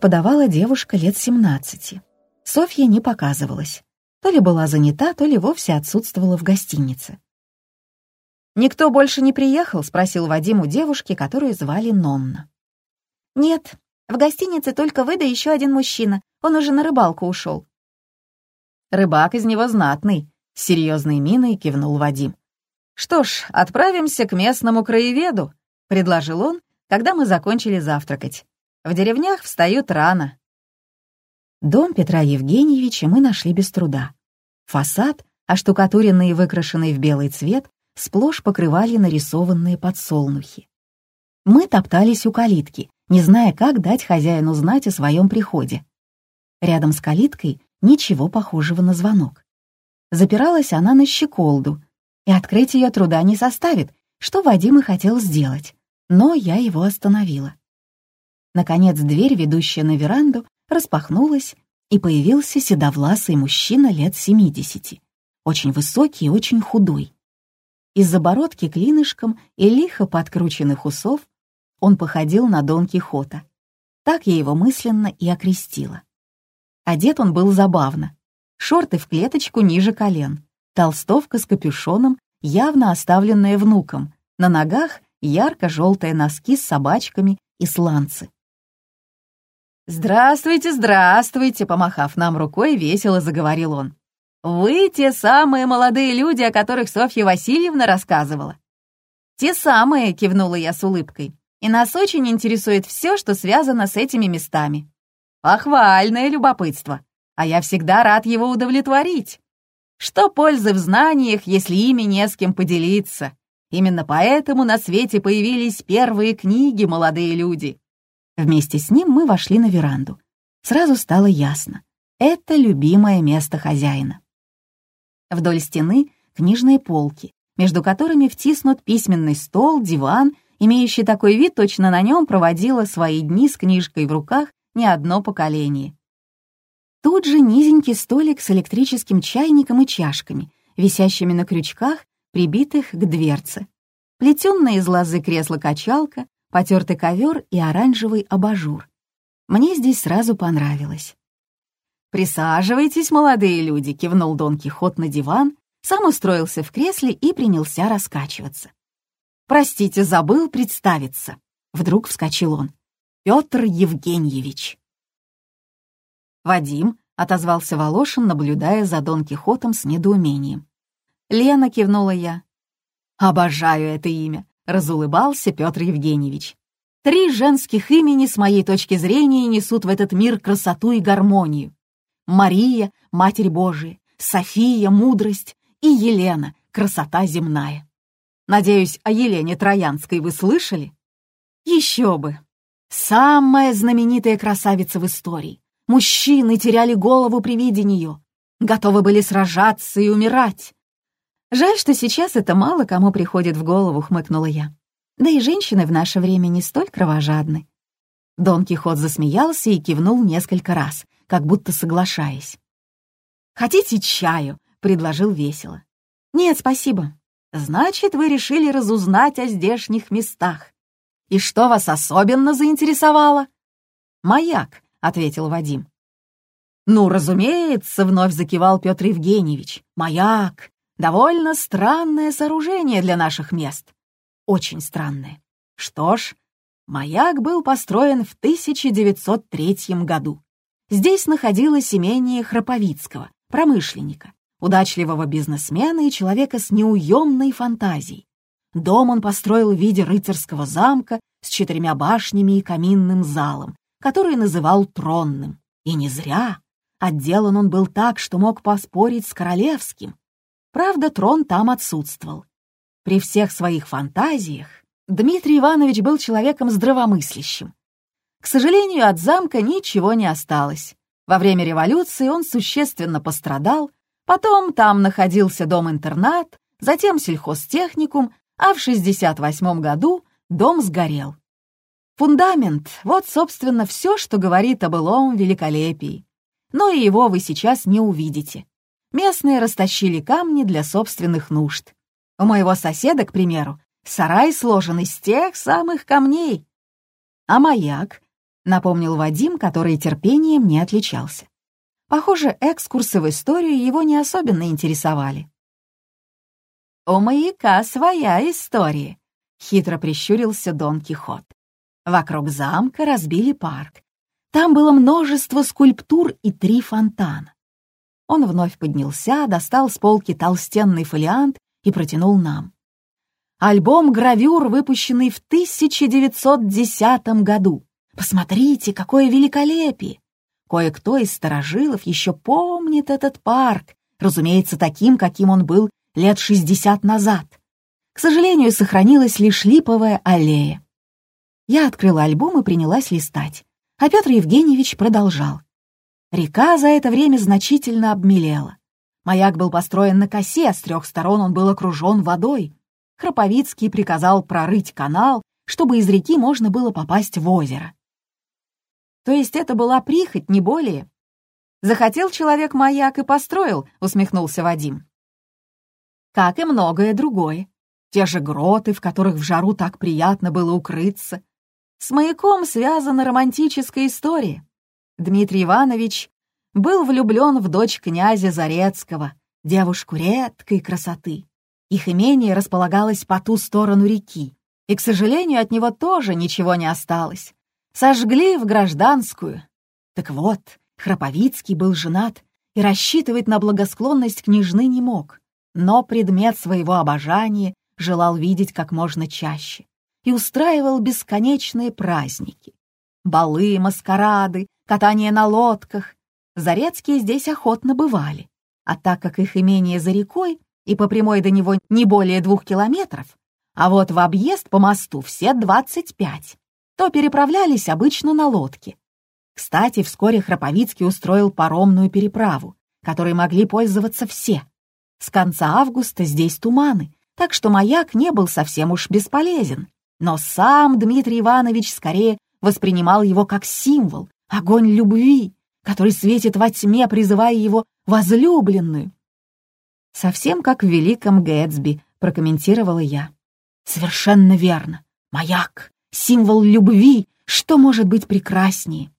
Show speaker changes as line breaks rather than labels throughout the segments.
Подавала девушка лет 17. Софья не показывалась. То ли была занята, то ли вовсе отсутствовала в гостинице. «Никто больше не приехал?» — спросил Вадим у девушки, которую звали Нонна.
«Нет, в гостинице только вы да еще один мужчина. Он уже на рыбалку ушел.
«Рыбак из него знатный», — с серьезной миной кивнул Вадим. «Что ж, отправимся к местному краеведу», — предложил он, когда мы закончили завтракать. «В деревнях встают рано». Дом Петра Евгеньевича мы нашли без труда. Фасад, оштукатуренный и выкрашенный в белый цвет, сплошь покрывали нарисованные подсолнухи. Мы топтались у калитки, не зная, как дать хозяину знать о своем приходе. Рядом с калиткой ничего похожего на звонок. Запиралась она на щеколду, и открыть ее труда не составит, что Вадим и хотел сделать, но я его остановила. Наконец дверь, ведущая на веранду, распахнулась, и появился седовласый мужчина лет семидесяти, очень высокий и очень худой. Из-за бородки клинышком и лихо подкрученных усов он походил на Дон Кихота. Так я его мысленно и окрестила. Одет он был забавно. Шорты в клеточку ниже колен, толстовка с капюшоном, явно оставленная внуком, на ногах ярко-желтые носки с собачками и сланцы. «Здравствуйте, здравствуйте!» — помахав нам рукой, весело заговорил он. «Вы те самые молодые люди, о которых Софья Васильевна рассказывала?» «Те самые!» — кивнула я с улыбкой. «И нас очень интересует все, что связано с этими местами». «Похвальное любопытство!» а я всегда рад его удовлетворить. Что пользы в знаниях, если ими не с кем поделиться? Именно поэтому на свете появились первые книги «Молодые люди». Вместе с ним мы вошли на веранду. Сразу стало ясно. Это любимое место хозяина. Вдоль стены книжные полки, между которыми втиснут письменный стол, диван, имеющий такой вид, точно на нем проводило свои дни с книжкой в руках не одно поколение. Тут же низенький столик с электрическим чайником и чашками, висящими на крючках, прибитых к дверце. Плетённое из лозы кресло-качалка, потертый ковер и оранжевый абажур. Мне здесь сразу понравилось. «Присаживайтесь, молодые люди», — кивнул Дон Кихот на диван, сам устроился в кресле и принялся раскачиваться. «Простите, забыл представиться», — вдруг вскочил он. «Петр Евгеньевич». «Вадим», — отозвался Волошин, наблюдая за Дон Кихотом с недоумением. «Лена», — кивнула я. «Обожаю это имя», — разулыбался Петр Евгеньевич. «Три женских имени, с моей точки зрения, несут в этот мир красоту и гармонию. Мария — Матерь Божия, София — мудрость и Елена — красота земная. Надеюсь, о Елене Троянской вы слышали? Еще бы! Самая знаменитая красавица в истории. Мужчины теряли голову при виде нее, готовы были сражаться и умирать. Жаль, что сейчас это мало кому приходит в голову, хмыкнула я. Да и женщины в наше время не столь кровожадны. Дон Кихот засмеялся и кивнул несколько раз, как будто соглашаясь. «Хотите чаю?» — предложил весело. «Нет, спасибо. Значит, вы решили разузнать о здешних местах. И что вас особенно заинтересовало?» «Маяк», — ответил Вадим. «Ну, разумеется», — вновь закивал Петр Евгеньевич. «Маяк. Довольно странное сооружение для наших мест. Очень странное. Что ж, маяк был построен в 1903 году. Здесь находилось имение Храповицкого, промышленника, удачливого бизнесмена и человека с неуемной фантазией. Дом он построил в виде рыцарского замка с четырьмя башнями и каминным залом, который называл тронным. И не зря. Отделан он был так, что мог поспорить с королевским. Правда, трон там отсутствовал. При всех своих фантазиях Дмитрий Иванович был человеком здравомыслящим. К сожалению, от замка ничего не осталось. Во время революции он существенно пострадал, потом там находился дом-интернат, затем сельхозтехникум, а в 68 году дом сгорел. Фундамент — вот, собственно, все, что говорит о былом великолепии. Но и его вы сейчас не увидите. Местные растащили камни для собственных нужд. У моего соседа, к примеру, сарай сложен из тех самых камней. А маяк? — напомнил Вадим, который терпением не отличался. Похоже, экскурсы в историю его не особенно интересовали. «У маяка своя история», — хитро прищурился Дон Кихот. Вокруг замка разбили парк. Там было множество скульптур и три фонтана. Он вновь поднялся, достал с полки толстенный фолиант и протянул нам. Альбом гравюр, выпущенный в 1910 году. Посмотрите, какое великолепие! Кое-кто из старожилов еще помнит этот парк, разумеется, таким, каким он был лет 60 назад. К сожалению, сохранилась лишь липовая аллея. Я открыла альбом и принялась листать, а Петр Евгеньевич продолжал. Река за это время значительно обмелела. Маяк был построен на косе, с трех сторон он был окружен водой. Храповицкий приказал прорыть канал, чтобы из реки можно было попасть в озеро. То есть это была прихоть, не более. Захотел человек маяк и построил, усмехнулся Вадим. Как и многое другое. Те же гроты, в которых в жару так приятно было укрыться. С маяком связана романтическая история. Дмитрий Иванович был влюблен в дочь князя Зарецкого, девушку редкой красоты. Их имение располагалось по ту сторону реки, и, к сожалению, от него тоже ничего не осталось. Сожгли в гражданскую. Так вот, Храповицкий был женат и рассчитывать на благосклонность княжны не мог, но предмет своего обожания желал видеть как можно чаще и устраивал бесконечные праздники. Балы, маскарады, катание на лодках. Зарецкие здесь охотно бывали, а так как их имение за рекой и по прямой до него не более двух километров, а вот в объезд по мосту все двадцать пять то переправлялись обычно на лодке. Кстати, вскоре Храповицкий устроил паромную переправу, которой могли пользоваться все. С конца августа здесь туманы, так что маяк не был совсем уж бесполезен. Но сам Дмитрий Иванович скорее воспринимал его как символ, огонь любви, который светит во тьме, призывая его возлюбленную. «Совсем как в великом Гэтсби», — прокомментировала я. «Совершенно верно. Маяк символ любви, что может быть прекраснее?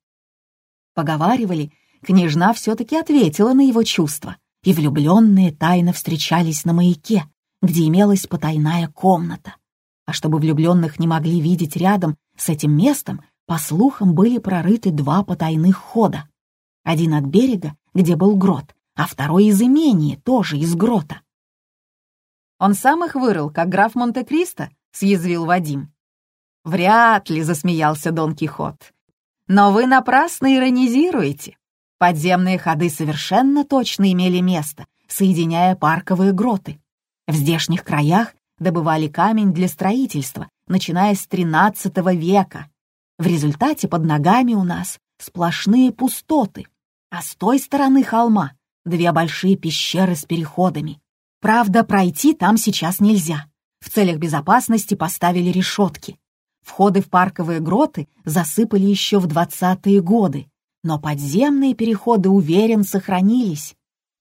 Поговаривали, княжна все-таки ответила на его чувства, и влюбленные тайно встречались на маяке, где имелась потайная комната. А чтобы влюбленных не могли видеть рядом с этим местом, по слухам были прорыты два потайных хода. Один от берега, где был грот, а второй из имения, тоже из грота. «Он сам их вырыл, как граф Монте-Кристо?» — съязвил Вадим. «Вряд ли», — засмеялся Дон Кихот. «Но вы напрасно иронизируете. Подземные ходы совершенно точно имели место, соединяя парковые гроты. В здешних краях добывали камень для строительства, начиная с XIII века. В результате под ногами у нас сплошные пустоты, а с той стороны холма две большие пещеры с переходами. Правда, пройти там сейчас нельзя. В целях безопасности поставили решетки. Входы в парковые гроты засыпали еще в двадцатые годы, но подземные переходы, уверен, сохранились.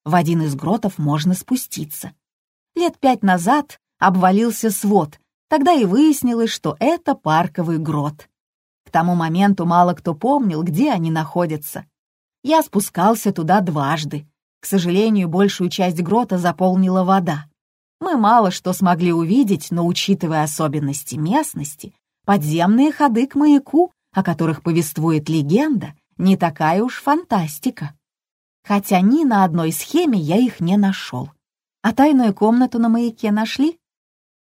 В один из гротов можно спуститься. Лет пять назад обвалился свод, тогда и выяснилось, что это парковый грот. К тому моменту мало кто помнил, где они находятся. Я спускался туда дважды. К сожалению, большую часть грота заполнила вода. Мы мало что смогли увидеть, но, учитывая особенности местности, Подземные ходы к маяку, о которых повествует легенда, не такая уж фантастика. Хотя ни на одной схеме я их не нашел. А тайную комнату на маяке нашли?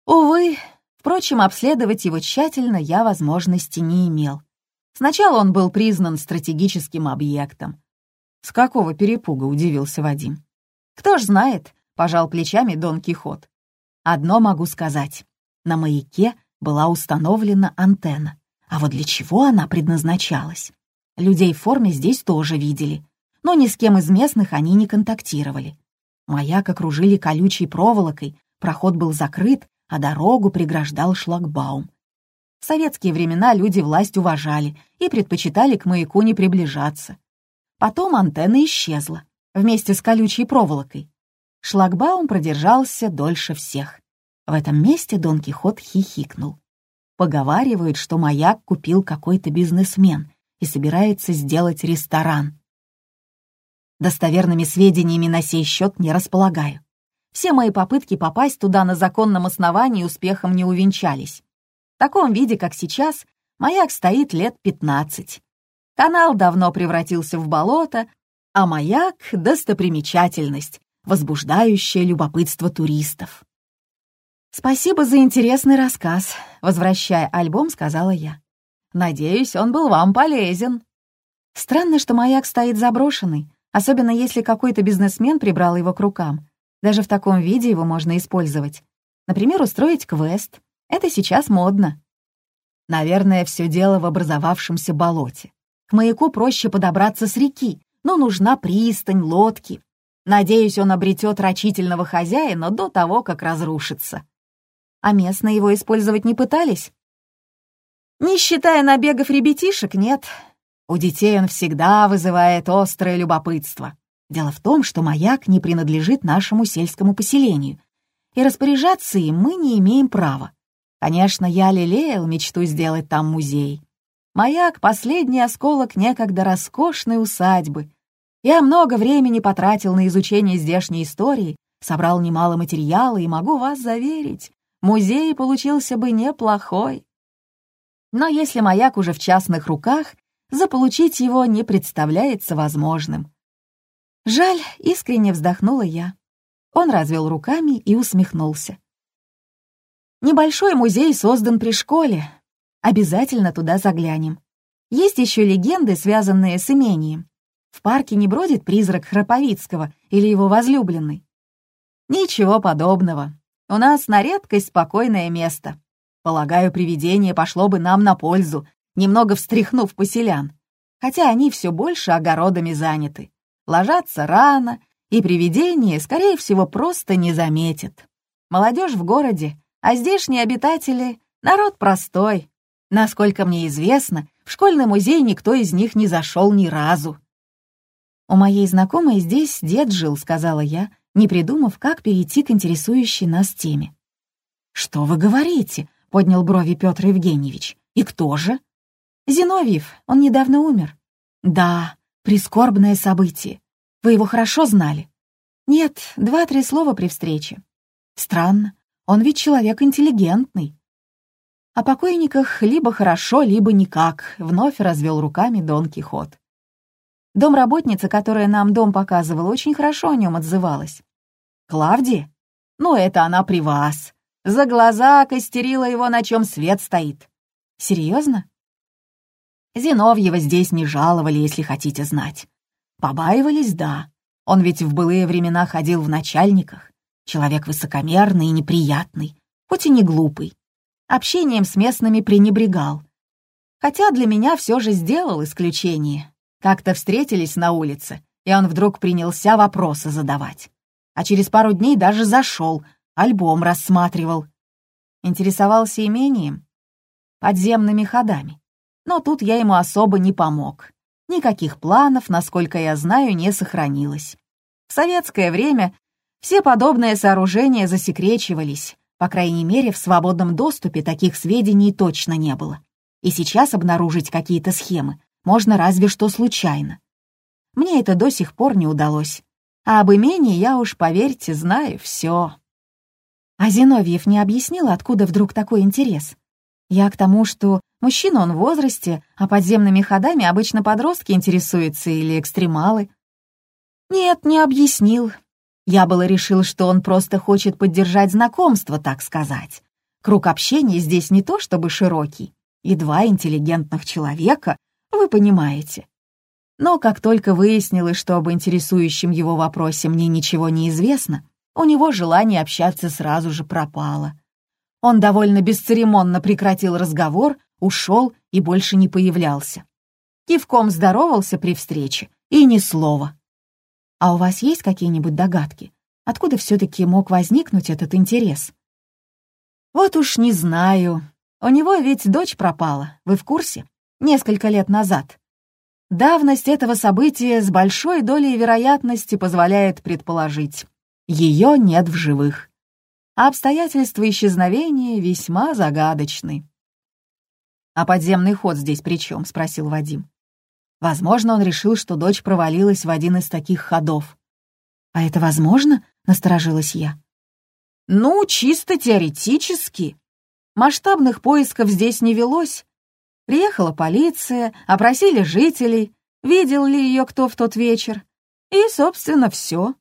Увы, впрочем, обследовать его тщательно я возможности не имел. Сначала он был признан стратегическим объектом. С какого перепуга, удивился Вадим. Кто ж знает, пожал плечами Дон Кихот. Одно могу сказать. На маяке была установлена антенна. А вот для чего она предназначалась? Людей в форме здесь тоже видели, но ни с кем из местных они не контактировали. Маяк окружили колючей проволокой, проход был закрыт, а дорогу преграждал шлагбаум. В советские времена люди власть уважали и предпочитали к маяку не приближаться. Потом антенна исчезла вместе с колючей проволокой. Шлагбаум продержался дольше всех. В этом месте Дон Кихот хихикнул. Поговаривают, что маяк купил какой-то бизнесмен, и собирается сделать ресторан. Достоверными сведениями на сей счет не располагаю. Все мои попытки попасть туда на законном основании успехом не увенчались. В таком виде, как сейчас, маяк стоит лет 15. Канал давно превратился в болото, а маяк — достопримечательность, возбуждающая любопытство туристов. «Спасибо за интересный рассказ», — возвращая альбом, сказала я. «Надеюсь, он был вам полезен». Странно, что маяк стоит заброшенный, особенно если какой-то бизнесмен прибрал его к рукам. Даже в таком виде его можно использовать. Например, устроить квест. Это сейчас модно. Наверное, все дело в образовавшемся болоте. К маяку проще подобраться с реки, но нужна пристань, лодки. Надеюсь, он обретет рачительного хозяина до того, как разрушится. А местные его использовать не пытались? Не считая набегов ребятишек, нет. У детей он всегда вызывает острое любопытство. Дело в том, что маяк не принадлежит нашему сельскому поселению, и распоряжаться им мы не имеем права. Конечно, я лелеял мечту сделать там музей. Маяк — последний осколок некогда роскошной усадьбы. Я много времени потратил на изучение здешней истории, собрал немало материала и могу вас заверить, музей получился бы неплохой. Но если маяк уже в частных руках, заполучить его не представляется возможным. Жаль, искренне вздохнула я. Он развел руками и усмехнулся. Небольшой музей создан при школе. Обязательно туда заглянем. Есть еще легенды, связанные с имением. В парке не бродит призрак Храповицкого или его возлюбленный. Ничего подобного. У нас на редкость спокойное место. Полагаю, привидение пошло бы нам на пользу, немного встряхнув поселян. Хотя они все больше огородами заняты. Ложатся рано, и привидение, скорее всего, просто не заметит. Молодежь в городе а здешние обитатели — народ простой. Насколько мне известно, в школьный музей никто из них не зашел ни разу. «У моей знакомой здесь дед жил», — сказала я, не придумав, как перейти к интересующей нас теме. «Что вы говорите?» — поднял брови Петр Евгеньевич. «И кто же?» «Зиновьев, он недавно умер». «Да, прискорбное событие. Вы его хорошо знали?» «Нет, два-три слова при встрече». «Странно. Он ведь человек интеллигентный. О покойниках либо хорошо, либо никак, вновь развел руками Дон Кихот. Домработница, которая нам дом показывала, очень хорошо о нем отзывалась. Клавдия? Ну, это она при вас. За глаза костерила его, на чем свет стоит. Серьезно? Зиновьева здесь не жаловали, если хотите знать. Побаивались, да. Он ведь в былые времена ходил в начальниках. Человек высокомерный и неприятный, хоть и не глупый. Общением с местными пренебрегал. Хотя для меня все же сделал исключение. Как-то встретились на улице, и он вдруг принялся вопросы задавать. А через пару дней даже зашел, альбом рассматривал. Интересовался имением, подземными ходами. Но тут я ему особо не помог. Никаких планов, насколько я знаю, не сохранилось. В советское время все подобные сооружения засекречивались, по крайней мере, в свободном доступе таких сведений точно не было. И сейчас обнаружить какие-то схемы можно разве что случайно. Мне это до сих пор не удалось. А об имении я уж, поверьте, знаю все. А Зиновьев не объяснил, откуда вдруг такой интерес. Я к тому, что мужчина он в возрасте, а подземными ходами обычно подростки интересуются или экстремалы. Нет, не объяснил, я было решил, что он просто хочет поддержать знакомство, так сказать. Круг общения здесь не то чтобы широкий, и два интеллигентных человека, вы понимаете. Но как только выяснилось, что об интересующем его вопросе мне ничего не известно, у него желание общаться сразу же пропало. Он довольно бесцеремонно прекратил разговор, ушел и больше не появлялся. Кивком здоровался при встрече, и ни слова. А у вас есть какие-нибудь догадки? Откуда все-таки мог возникнуть этот интерес? Вот уж не знаю. У него ведь дочь пропала, вы в курсе? Несколько лет назад. Давность этого события с большой долей вероятности позволяет предположить. Ее нет в живых. А обстоятельства исчезновения весьма загадочны. «А подземный ход здесь при чем?» — спросил Вадим. Возможно, он решил, что дочь провалилась в один из таких ходов. «А это возможно?» — насторожилась я. «Ну, чисто теоретически. Масштабных поисков здесь не велось. Приехала полиция, опросили жителей, видел ли ее кто в тот вечер. И, собственно, все.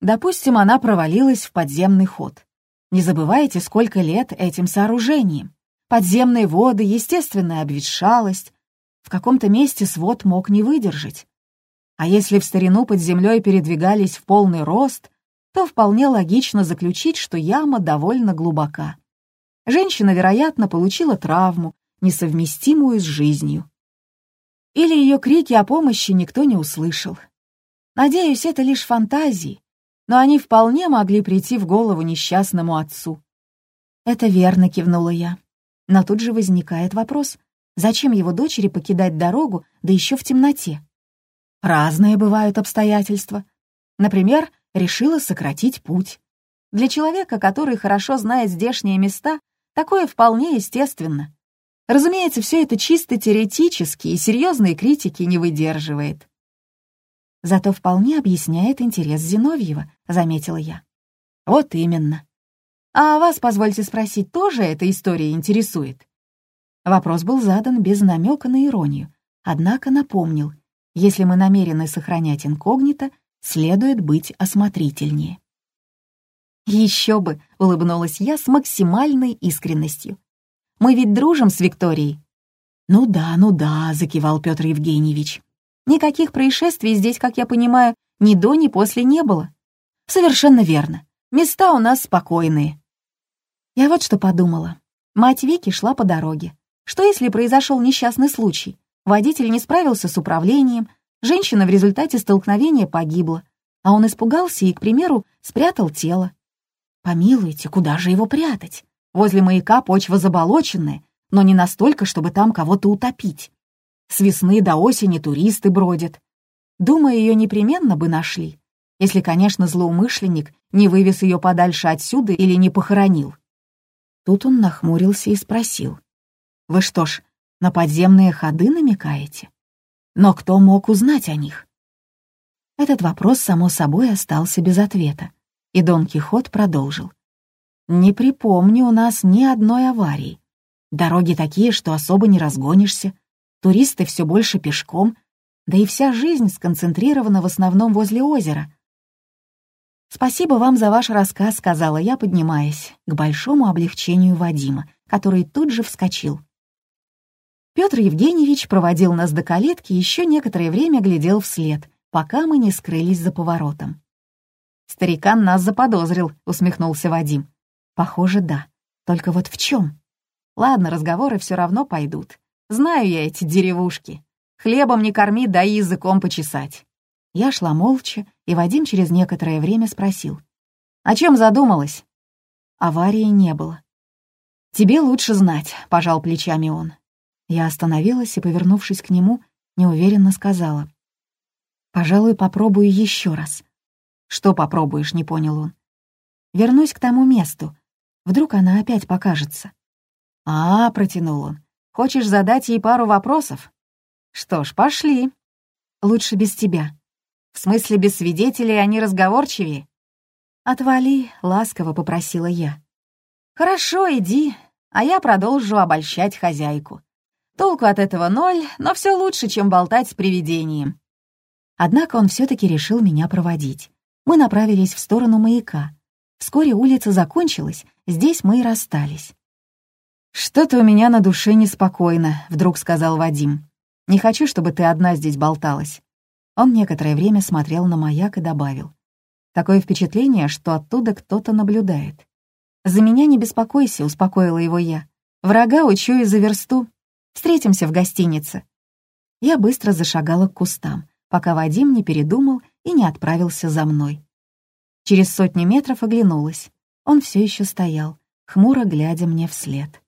Допустим, она провалилась в подземный ход. Не забывайте, сколько лет этим сооружением. Подземные воды, естественная обветшалость, в каком-то месте свод мог не выдержать. А если в старину под землей передвигались в полный рост, то вполне логично заключить, что яма довольно глубока. Женщина, вероятно, получила травму, несовместимую с жизнью. Или ее крики о помощи никто не услышал. Надеюсь, это лишь фантазии, но они вполне могли прийти в голову несчастному отцу. «Это верно», — кивнула я. Но тут же возникает вопрос, Зачем его дочери покидать дорогу, да еще в темноте? Разные бывают обстоятельства. Например, решила сократить путь. Для человека, который хорошо знает здешние места, такое вполне естественно. Разумеется, все это чисто теоретически и серьезной критики не выдерживает. Зато вполне объясняет интерес Зиновьева, заметила я. Вот именно. А вас, позвольте спросить, тоже эта история интересует? Вопрос был задан без намека на иронию, однако напомнил, если мы намерены сохранять инкогнито, следует быть осмотрительнее. «Еще бы!» — улыбнулась я с максимальной искренностью. «Мы ведь дружим с Викторией». «Ну да, ну да», — закивал Петр Евгеньевич. «Никаких происшествий здесь, как я понимаю, ни до, ни после не было». «Совершенно верно. Места у нас спокойные». Я вот что подумала. Мать Вики шла по дороге. Что если произошел несчастный случай? Водитель не справился с управлением, женщина в результате столкновения погибла, а он испугался и, к примеру, спрятал тело. Помилуйте, куда же его прятать? Возле маяка почва заболоченная, но не настолько, чтобы там кого-то утопить. С весны до осени туристы бродят. Думаю, ее непременно бы нашли, если, конечно, злоумышленник не вывез ее подальше отсюда или не похоронил. Тут он нахмурился и спросил. Вы что ж, на подземные ходы намекаете? Но кто мог узнать о них? Этот вопрос, само собой, остался без ответа, и Дон Кихот продолжил. «Не припомню у нас ни одной аварии. Дороги такие, что особо не разгонишься, туристы все больше пешком, да и вся жизнь сконцентрирована в основном возле озера. «Спасибо вам за ваш рассказ», — сказала я, поднимаясь, к большому облегчению Вадима, который тут же вскочил. Петр Евгеньевич проводил нас до калитки и еще некоторое время глядел вслед, пока мы не скрылись за поворотом. «Старикан нас заподозрил», — усмехнулся Вадим. «Похоже, да. Только вот в чем? Ладно, разговоры все равно пойдут. Знаю я эти деревушки. Хлебом не корми, дай языком почесать». Я шла молча, и Вадим через некоторое время спросил. «О чем задумалась?» Аварии не было. «Тебе лучше знать», — пожал плечами он. Я остановилась и, повернувшись к нему, неуверенно сказала. «Пожалуй, попробую еще раз». «Что попробуешь?» — не понял он. «Вернусь к тому месту. Вдруг она опять покажется». «А, — протянул он, — хочешь задать ей пару вопросов?» «Что ж, пошли. Лучше без тебя. В смысле, без свидетелей они разговорчивее?» «Отвали», — ласково попросила я. «Хорошо, иди, а я продолжу обольщать хозяйку. Толку от этого ноль, но все лучше, чем болтать с привидением. Однако он все-таки решил меня проводить. Мы направились в сторону маяка. Вскоре улица закончилась, здесь мы и расстались. «Что-то у меня на душе неспокойно», — вдруг сказал Вадим. «Не хочу, чтобы ты одна здесь болталась». Он некоторое время смотрел на маяк и добавил. «Такое впечатление, что оттуда кто-то наблюдает». «За меня не беспокойся», — успокоила его я. «Врага учую за версту». Встретимся в гостинице». Я быстро зашагала к кустам, пока Вадим не передумал и не отправился за мной. Через сотни метров оглянулась. Он все еще стоял, хмуро глядя мне вслед.